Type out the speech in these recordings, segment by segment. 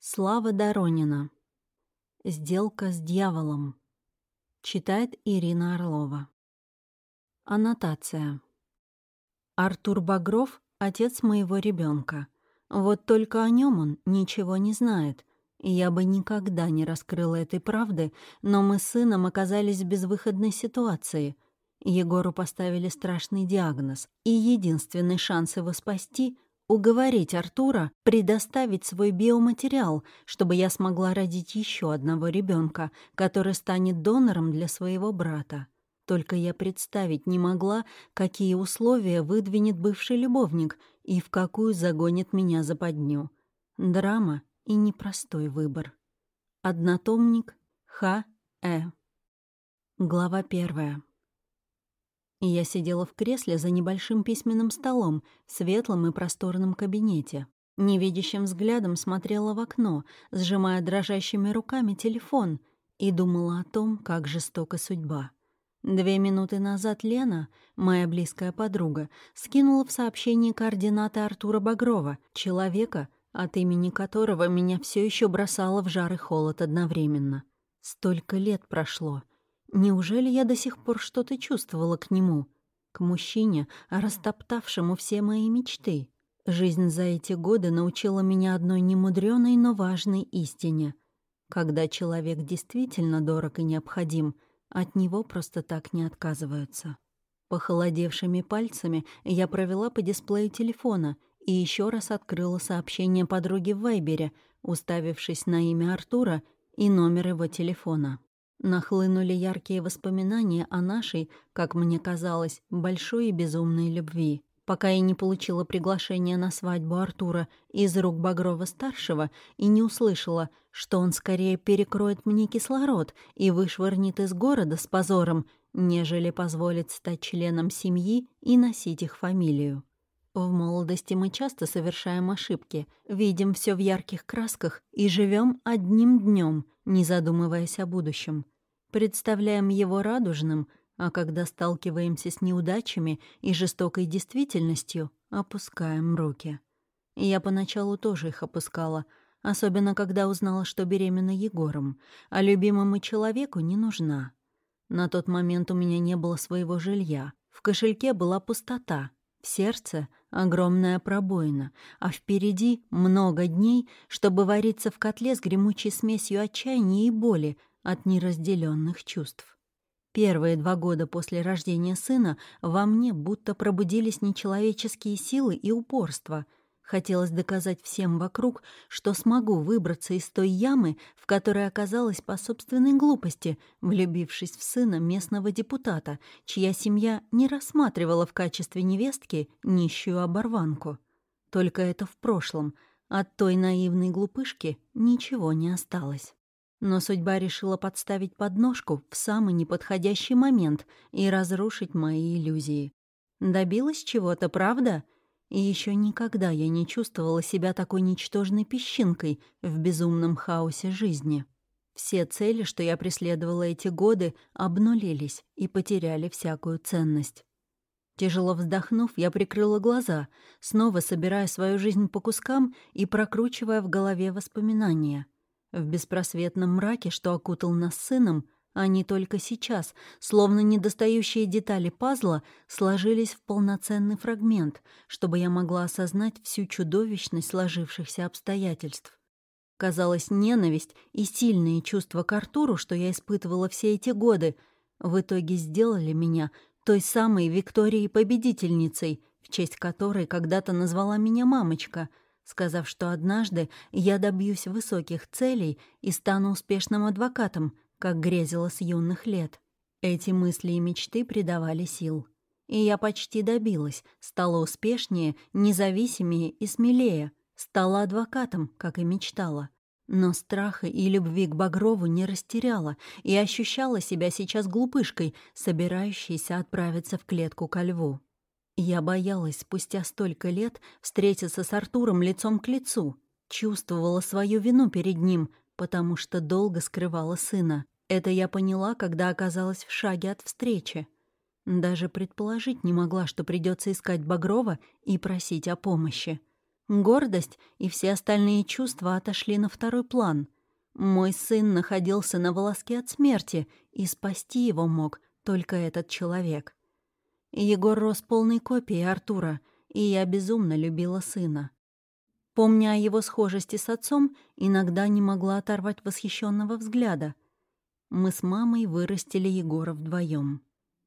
Слава Доронина. Сделка с дьяволом. Читает Ирина Орлова. Аннотация. Артур Багров — отец моего ребенка. Вот только о нем он ничего не знает. И я бы никогда не раскрыла этой правды, но мы с сыном оказались в безвыходной ситуации. Егору поставили страшный диагноз, и единственный шанс его спасти — уговорить Артура предоставить свой биоматериал, чтобы я смогла родить еще одного ребенка, который станет донором для своего брата. Только я представить не могла, какие условия выдвинет бывший любовник и в какую загонит меня за подню. Драма и непростой выбор. Однотомник Х. Э. Глава первая. Я сидела в кресле за небольшим письменным столом в светлом и просторном кабинете. Невидящим взглядом смотрела в окно, сжимая дрожащими руками телефон, и думала о том, как жестока судьба. Две минуты назад Лена, моя близкая подруга, скинула в сообщении координаты Артура Багрова, человека, от имени которого меня все еще бросало в жар и холод одновременно. Столько лет прошло, Неужели я до сих пор что-то чувствовала к нему? К мужчине, растоптавшему все мои мечты? Жизнь за эти годы научила меня одной немудрёной, но важной истине. Когда человек действительно дорог и необходим, от него просто так не отказываются. Похолодевшими пальцами я провела по дисплею телефона и еще раз открыла сообщение подруги в Вайбере, уставившись на имя Артура и номер его телефона. Нахлынули яркие воспоминания о нашей, как мне казалось, большой и безумной любви. Пока я не получила приглашение на свадьбу Артура из рук Багрова-старшего и не услышала, что он скорее перекроет мне кислород и вышвырнет из города с позором, нежели позволит стать членом семьи и носить их фамилию. В молодости мы часто совершаем ошибки, видим все в ярких красках и живем одним днем, не задумываясь о будущем. Представляем его радужным, а когда сталкиваемся с неудачами и жестокой действительностью, опускаем руки. Я поначалу тоже их опускала, особенно когда узнала, что беременна Егором, а любимому человеку не нужна. На тот момент у меня не было своего жилья, в кошельке была пустота, в сердце — огромная пробоина, а впереди много дней, чтобы вариться в котле с гремучей смесью отчаяния и боли от неразделенных чувств. Первые два года после рождения сына во мне будто пробудились нечеловеческие силы и упорство — Хотелось доказать всем вокруг, что смогу выбраться из той ямы, в которой оказалась по собственной глупости, влюбившись в сына местного депутата, чья семья не рассматривала в качестве невестки нищую оборванку. Только это в прошлом. От той наивной глупышки ничего не осталось. Но судьба решила подставить подножку в самый неподходящий момент и разрушить мои иллюзии. Добилась чего-то, правда? — и еще никогда я не чувствовала себя такой ничтожной песчинкой в безумном хаосе жизни. Все цели, что я преследовала эти годы, обнулились и потеряли всякую ценность. Тяжело вздохнув, я прикрыла глаза, снова собирая свою жизнь по кускам и прокручивая в голове воспоминания. В беспросветном мраке, что окутал нас сыном, они только сейчас, словно недостающие детали пазла, сложились в полноценный фрагмент, чтобы я могла осознать всю чудовищность сложившихся обстоятельств. Казалось, ненависть и сильные чувства к Артуру, что я испытывала все эти годы, в итоге сделали меня той самой Викторией-победительницей, в честь которой когда-то назвала меня мамочка, сказав, что однажды я добьюсь высоких целей и стану успешным адвокатом — как грезила с юных лет. Эти мысли и мечты придавали сил. И я почти добилась, стала успешнее, независимее и смелее, стала адвокатом, как и мечтала. Но страха и любви к Багрову не растеряла и ощущала себя сейчас глупышкой, собирающейся отправиться в клетку ко льву. Я боялась спустя столько лет встретиться с Артуром лицом к лицу, чувствовала свою вину перед ним, потому что долго скрывала сына. Это я поняла, когда оказалась в шаге от встречи. Даже предположить не могла, что придется искать Багрова и просить о помощи. Гордость и все остальные чувства отошли на второй план. Мой сын находился на волоске от смерти, и спасти его мог только этот человек. Егор рос полной копией Артура, и я безумно любила сына. Помня о его схожести с отцом, иногда не могла оторвать восхищенного взгляда. Мы с мамой вырастили Егора вдвоем.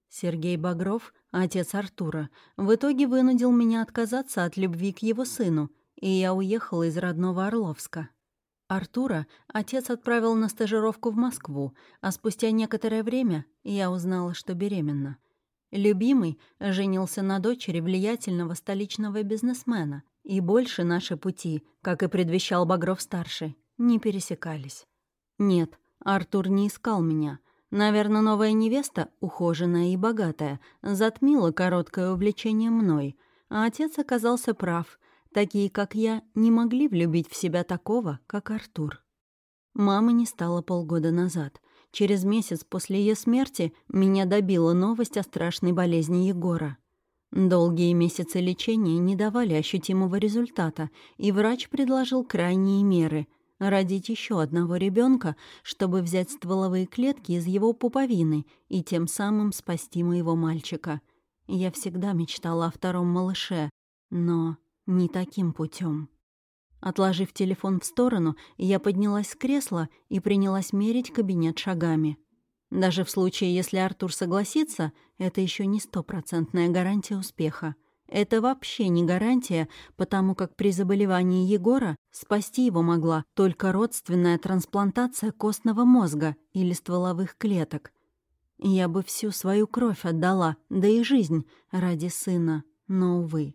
Сергей Багров, отец Артура, в итоге вынудил меня отказаться от любви к его сыну, и я уехала из родного Орловска. Артура отец отправил на стажировку в Москву, а спустя некоторое время я узнала, что беременна. Любимый женился на дочери влиятельного столичного бизнесмена, и больше наши пути, как и предвещал Багров-старший, не пересекались. Нет, Артур не искал меня — Наверное, новая невеста, ухоженная и богатая, затмила короткое увлечение мной, а отец оказался прав. Такие, как я, не могли влюбить в себя такого, как Артур. Мамы не стало полгода назад. Через месяц после ее смерти меня добила новость о страшной болезни Егора. Долгие месяцы лечения не давали ощутимого результата, и врач предложил крайние меры — родить еще одного ребенка, чтобы взять стволовые клетки из его пуповины и тем самым спасти моего мальчика. Я всегда мечтала о втором малыше, но не таким путем. Отложив телефон в сторону, я поднялась с кресла и принялась мерить кабинет шагами. Даже в случае, если Артур согласится, это еще не стопроцентная гарантия успеха. Это вообще не гарантия, потому как при заболевании Егора спасти его могла только родственная трансплантация костного мозга или стволовых клеток. Я бы всю свою кровь отдала, да и жизнь ради сына, но, увы.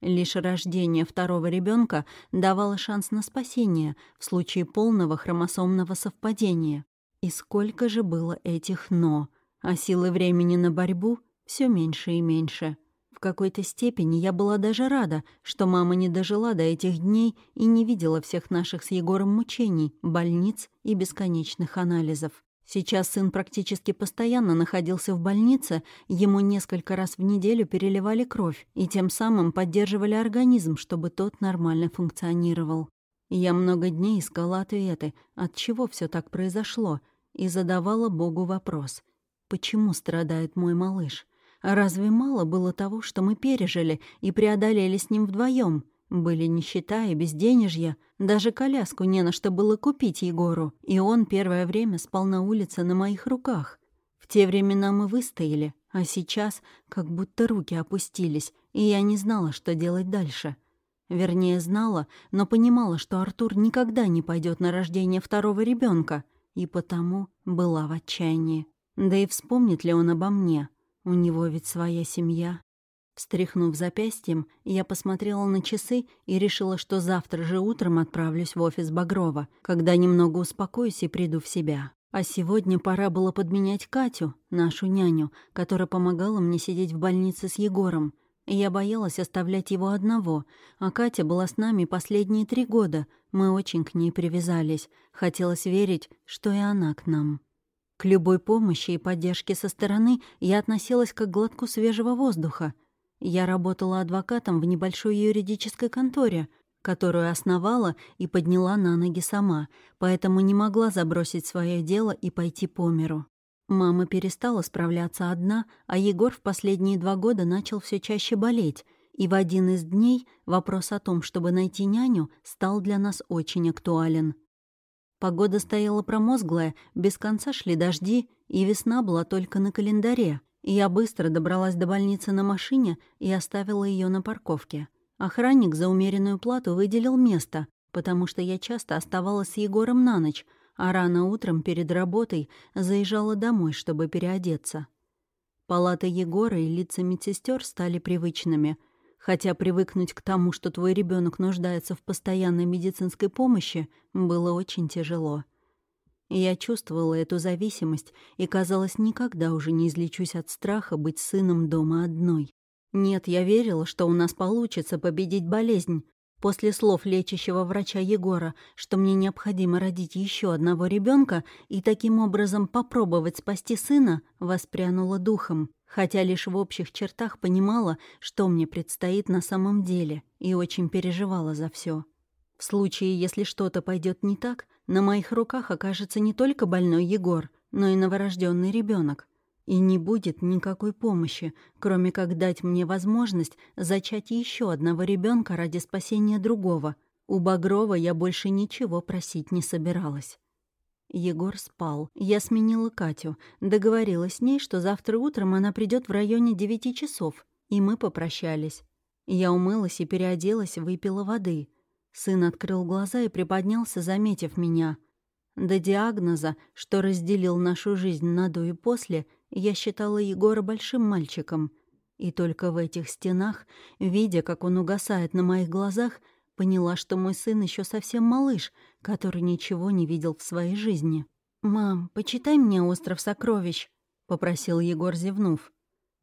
Лишь рождение второго ребенка давало шанс на спасение в случае полного хромосомного совпадения. И сколько же было этих «но», а силы времени на борьбу все меньше и меньше какой-то степени я была даже рада, что мама не дожила до этих дней и не видела всех наших с Егором мучений, больниц и бесконечных анализов. Сейчас сын практически постоянно находился в больнице, ему несколько раз в неделю переливали кровь и тем самым поддерживали организм, чтобы тот нормально функционировал. Я много дней искала ответы, от чего все так произошло, и задавала Богу вопрос, почему страдает мой малыш? Разве мало было того, что мы пережили и преодолели с ним вдвоем? Были нищета и безденежье, даже коляску не на что было купить Егору, и он первое время спал на улице на моих руках. В те времена мы выстояли, а сейчас как будто руки опустились, и я не знала, что делать дальше. Вернее, знала, но понимала, что Артур никогда не пойдет на рождение второго ребенка, и потому была в отчаянии. Да и вспомнит ли он обо мне? У него ведь своя семья. Встряхнув запястьем, я посмотрела на часы и решила, что завтра же утром отправлюсь в офис Багрова, когда немного успокоюсь и приду в себя. А сегодня пора было подменять Катю, нашу няню, которая помогала мне сидеть в больнице с Егором. Я боялась оставлять его одного, а Катя была с нами последние три года. Мы очень к ней привязались. Хотелось верить, что и она к нам. К любой помощи и поддержке со стороны я относилась как к глотку свежего воздуха. Я работала адвокатом в небольшой юридической конторе, которую основала и подняла на ноги сама, поэтому не могла забросить свое дело и пойти по миру. Мама перестала справляться одна, а Егор в последние два года начал все чаще болеть, и в один из дней вопрос о том, чтобы найти няню, стал для нас очень актуален. Погода стояла промозглая, без конца шли дожди, и весна была только на календаре. Я быстро добралась до больницы на машине и оставила ее на парковке. Охранник за умеренную плату выделил место, потому что я часто оставалась с Егором на ночь, а рано утром перед работой заезжала домой, чтобы переодеться. Палата Егора и лица медсестер стали привычными — Хотя привыкнуть к тому, что твой ребенок нуждается в постоянной медицинской помощи, было очень тяжело. Я чувствовала эту зависимость и, казалось, никогда уже не излечусь от страха быть сыном дома одной. Нет, я верила, что у нас получится победить болезнь, После слов лечащего врача Егора, что мне необходимо родить еще одного ребенка и таким образом попробовать спасти сына, воспрянула духом, хотя лишь в общих чертах понимала, что мне предстоит на самом деле, и очень переживала за все. В случае, если что-то пойдет не так, на моих руках окажется не только больной Егор, но и новорожденный ребенок. И не будет никакой помощи, кроме как дать мне возможность зачать еще одного ребенка ради спасения другого. У Багрова я больше ничего просить не собиралась. Егор спал. Я сменила Катю, договорилась с ней, что завтра утром она придет в районе девяти часов, и мы попрощались. Я умылась и переоделась, выпила воды. Сын открыл глаза и приподнялся, заметив меня. До диагноза, что разделил нашу жизнь на до и после, я считала Егора большим мальчиком. И только в этих стенах, видя, как он угасает на моих глазах, поняла, что мой сын еще совсем малыш, который ничего не видел в своей жизни. «Мам, почитай мне «Остров сокровищ», — попросил Егор, зевнув.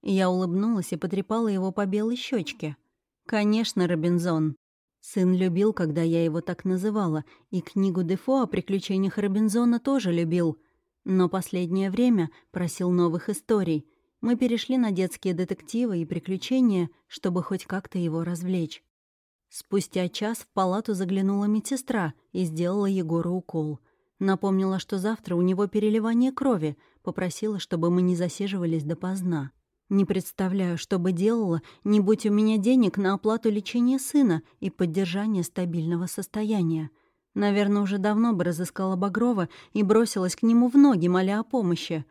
Я улыбнулась и потрепала его по белой щечке. «Конечно, Робинзон». Сын любил, когда я его так называла, и книгу Дефо о приключениях Робинзона тоже любил — но последнее время просил новых историй. Мы перешли на детские детективы и приключения, чтобы хоть как-то его развлечь. Спустя час в палату заглянула медсестра и сделала Егору укол. Напомнила, что завтра у него переливание крови, попросила, чтобы мы не засиживались допоздна. Не представляю, что бы делала, не будь у меня денег на оплату лечения сына и поддержание стабильного состояния. Наверное, уже давно бы разыскала Багрова и бросилась к нему в ноги, моля о помощи.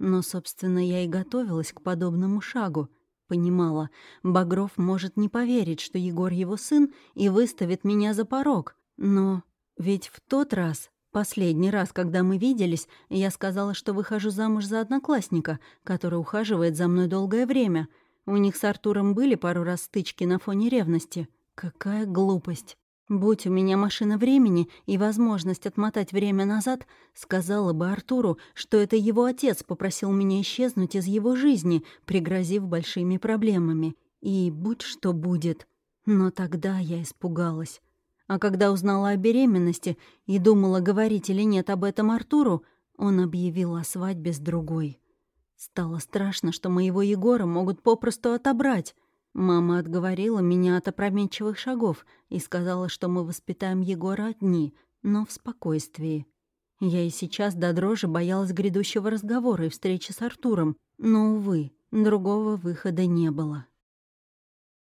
Но, собственно, я и готовилась к подобному шагу. Понимала, Багров может не поверить, что Егор его сын, и выставит меня за порог. Но ведь в тот раз, последний раз, когда мы виделись, я сказала, что выхожу замуж за одноклассника, который ухаживает за мной долгое время. У них с Артуром были пару раз стычки на фоне ревности. Какая глупость. Будь у меня машина времени и возможность отмотать время назад, сказала бы Артуру, что это его отец попросил меня исчезнуть из его жизни, пригрозив большими проблемами. И будь что будет. Но тогда я испугалась. А когда узнала о беременности и думала, говорить или нет об этом Артуру, он объявил о свадьбе с другой. Стало страшно, что моего Егора могут попросту отобрать. Мама отговорила меня от опрометчивых шагов и сказала, что мы воспитаем Егора одни, но в спокойствии. Я и сейчас до дрожи боялась грядущего разговора и встречи с Артуром, но, увы, другого выхода не было.